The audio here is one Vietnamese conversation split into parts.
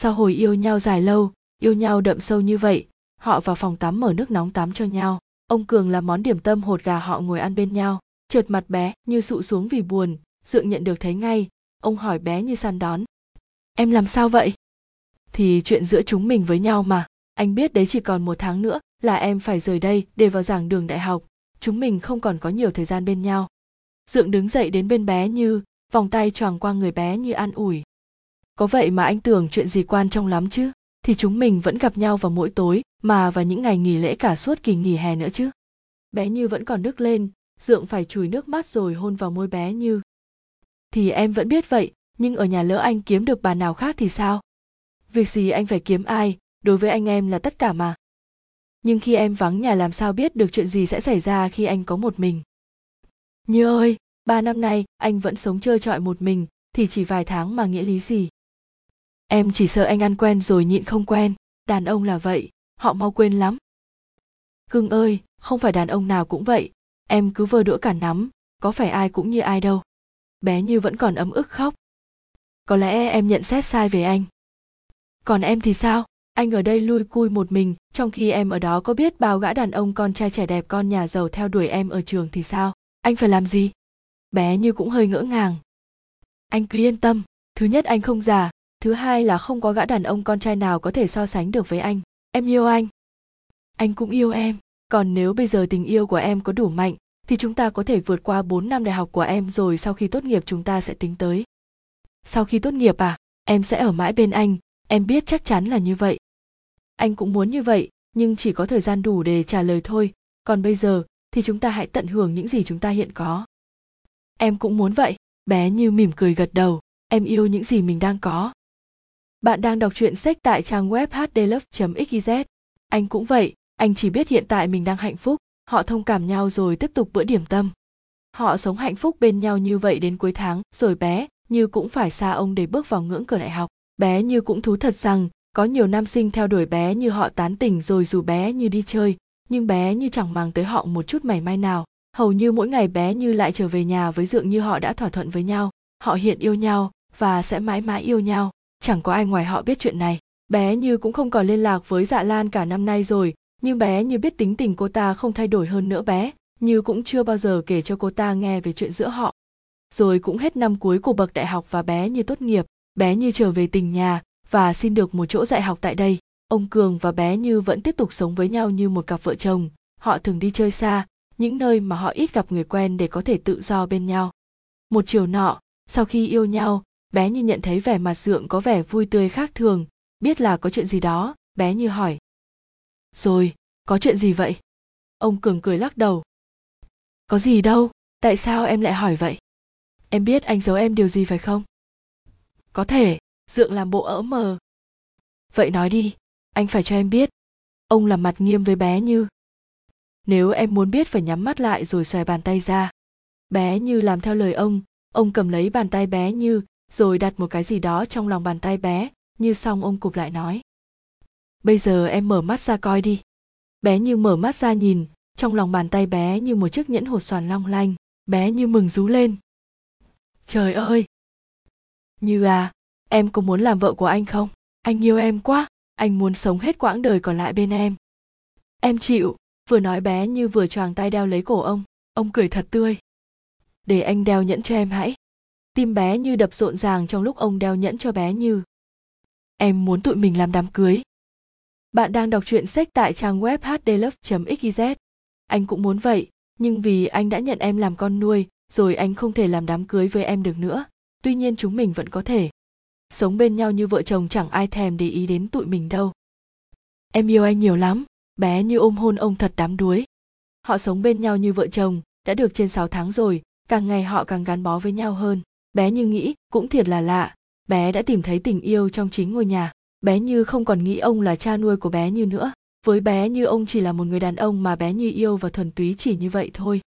sau hồi yêu nhau dài lâu, yêu nhau đậm sâu như vậy, họ vào phòng tắm mở nước nóng tắm cho nhau. Ông cường làm món điểm tâm hột gà họ ngồi ăn bên nhau. Trượt mặt bé, như sụ xuống vì buồn, dượng nhận được thấy ngay. Ông hỏi bé như săn đón. Em làm sao vậy? Thì chuyện giữa chúng mình với nhau mà. Anh biết đấy chỉ còn một tháng nữa là em phải rời đây để vào giảng đường đại học. Chúng mình không còn có nhiều thời gian bên nhau. Dượng đứng dậy đến bên bé như vòng tay choàng qua người bé như an ủi có vậy mà anh tưởng chuyện gì quan trọng lắm chứ? Thì chúng mình vẫn gặp nhau vào mỗi tối, mà vào những ngày nghỉ lễ cả suốt kỳ nghỉ hè nữa chứ. Bé như vẫn còn nước lên, dượng phải chùi nước mắt rồi hôn vào môi bé như. Thì em vẫn biết vậy, nhưng ở nhà lỡ anh kiếm được bà nào khác thì sao? Việc gì anh phải kiếm ai, đối với anh em là tất cả mà. Nhưng khi em vắng nhà làm sao biết được chuyện gì sẽ xảy ra khi anh có một mình? Như ơi, ba năm nay, anh vẫn sống trơ trọi một mình, thì chỉ vài tháng mà nghĩa lý gì? Em chỉ sợ anh ăn quen rồi nhịn không quen. Đàn ông là vậy, họ mau quên lắm. Cưng ơi, không phải đàn ông nào cũng vậy. Em cứ vơ đũa cả nắm, có phải ai cũng như ai đâu. Bé như vẫn còn ấm ức khóc. Có lẽ em nhận xét sai về anh. Còn em thì sao? Anh ở đây lui cui một mình, trong khi em ở đó có biết bao gã đàn ông con trai trẻ đẹp con nhà giàu theo đuổi em ở trường thì sao? Anh phải làm gì? Bé như cũng hơi ngỡ ngàng. Anh cứ yên tâm, thứ nhất anh không già thứ hai là không có gã đàn ông con trai nào có thể so sánh được với anh em yêu anh anh cũng yêu em còn nếu bây giờ tình yêu của em có đủ mạnh thì chúng ta có thể vượt qua 4 năm đại học của em rồi sau khi tốt nghiệp chúng ta sẽ tính tới. Sau khi tốt nghiệp à, em sẽ ở mãi bên anh, em biết chắc chắn là như vậy. Anh cũng muốn như vậy, nhưng chỉ có thời gian đủ để trả lời thôi, còn bây giờ thì chúng ta hãy tận hưởng những gì chúng ta hiện có. Em cũng muốn vậy, bé như mỉm cười gật đầu, em yêu những gì mình đang có. Bạn đang đọc truyện sách tại trang web hdlove.xyz. Anh cũng vậy, anh chỉ biết hiện tại mình đang hạnh phúc, họ thông cảm nhau rồi tiếp tục bữa điểm tâm. Họ sống hạnh phúc bên nhau như vậy đến cuối tháng, rồi bé như cũng phải xa ông để bước vào ngưỡng cửa đại học. Bé như cũng thú thật rằng có nhiều nam sinh theo đuổi bé như họ tán tỉnh rồi dù bé như đi chơi, nhưng bé như chẳng mang tới họ một chút mảy may nào. Hầu như mỗi ngày bé như lại trở về nhà với dượng như họ đã thỏa thuận với nhau. Họ hiện yêu nhau và sẽ mãi mãi yêu nhau. Chẳng có ai ngoài họ biết chuyện này. Bé như cũng không còn liên lạc với dạ lan cả năm nay rồi, nhưng bé như biết tính tình cô ta không thay đổi hơn nữa bé. Như cũng chưa bao giờ kể cho cô ta nghe về chuyện giữa họ. Rồi cũng hết năm cuối của bậc đại học và bé như tốt nghiệp bé như trở về tình nhà và xin được một chỗ dạy học tại đây. Ông cường và bé như vẫn tiếp tục sống với nhau như một cặp vợ chồng. Họ thường đi chơi xa những nơi mà họ ít gặp người quen để có thể tự do bên nhau. Một chiều nọ sau khi yêu nhau bé như nhận thấy vẻ mặt dượng có vẻ vui tươi khác thường, biết là có chuyện gì đó, bé như hỏi. Rồi, có chuyện gì vậy? Ông cường cười lắc đầu. Có gì đâu, tại sao em lại hỏi vậy? Em biết anh giấu em điều gì phải không? Có thể, dượng làm bộ ỡ mờ. Vậy nói đi, anh phải cho em biết. Ông làm mặt nghiêm với bé như. Nếu em muốn biết phải nhắm mắt lại rồi xòe bàn tay ra. Bé như làm theo lời ông ông cầm lấy bàn tay bé như rồi đặt một cái gì đó trong lòng bàn tay bé, như xong ông cụp lại nói. Bây giờ em mở mắt ra coi đi. Bé như mở mắt ra nhìn, trong lòng bàn tay bé như một chiếc nhẫn hột xoàn long lanh, bé như mừng rú lên. Trời ơi! Như à em có muốn làm vợ của anh không? Anh yêu em quá, anh muốn sống hết quãng đời còn lại bên em. Em chịu, vừa nói bé như vừa choàng tay đeo lấy cổ ông ông cười thật tươi. Để anh đeo nhẫn cho em hãy tim bé như đập rộn ràng trong lúc ông đeo nhẫn cho bé như em muốn tụi mình làm đám cưới bạn đang đọc truyện sách tại trang web hdlove.xyz. Anh cũng muốn vậy, nhưng vì anh đã nhận em làm con nuôi, rồi anh không thể làm đám cưới với em được nữa. Tuy nhiên chúng mình vẫn có thể. Sống bên nhau như vợ chồng chẳng ai thèm để ý đến tụi mình đâu. Em yêu anh nhiều lắm, bé như ôm hôn ông thật đám đuối. Họ sống bên nhau như vợ chồng, đã được trên 6 tháng rồi, càng ngày họ càng gắn bó với nhau hơn. Bé như nghĩ, cũng thiệt là lạ, bé đã tìm thấy tình yêu trong chính ngôi nhà. Bé như không còn nghĩ ông là cha nuôi của bé như nữa. Với bé như ông chỉ là một người đàn ông mà bé như yêu và thuần túy chỉ như vậy thôi.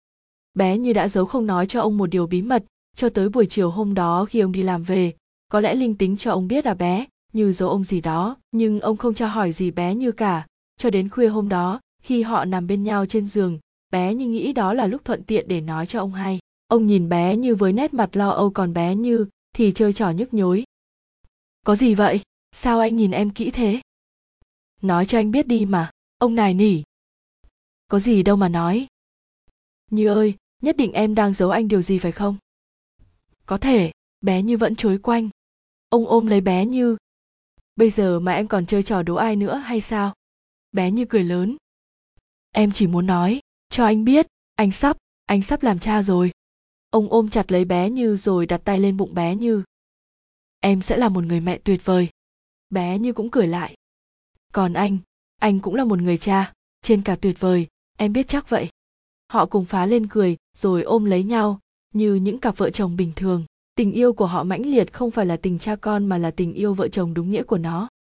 Bé như đã giấu không nói cho ông một điều bí mật cho tới buổi chiều hôm đó khi ông đi làm về. Có lẽ linh tính cho ông biết là bé như giấu ông gì đó nhưng ông không tra hỏi gì bé như cả. Cho đến khuya hôm đó khi họ nằm bên nhau trên giường bé như nghĩ đó là lúc thuận tiện để nói cho ông hay ông nhìn bé như với nét mặt lo âu còn bé như thì chơi trò nhức nhối. Có gì vậy? Sao anh nhìn em kỹ thế? Nói cho anh biết đi mà. Ông nài nỉ. Có gì đâu mà nói. Như ơi, nhất định em đang giấu anh điều gì phải không? Có thể, bé như vẫn chối quanh. Ông ôm lấy bé như, bây giờ mà em còn chơi trò đố ai nữa hay sao? Bé như cười lớn. Em chỉ muốn nói, cho anh biết, anh sắp anh sắp làm cha rồi ông ôm chặt lấy bé như rồi đặt tay lên bụng bé như. Em sẽ là một người mẹ tuyệt vời. Bé như cũng cười lại. Còn anh anh cũng là một người cha, trên cả tuyệt vời, em biết chắc vậy. Họ cùng phá lên cười, rồi ôm lấy nhau, như những cặp vợ chồng bình thường. Tình yêu của họ mãnh liệt không phải là tình cha con mà là tình yêu vợ chồng đúng nghĩa của nó.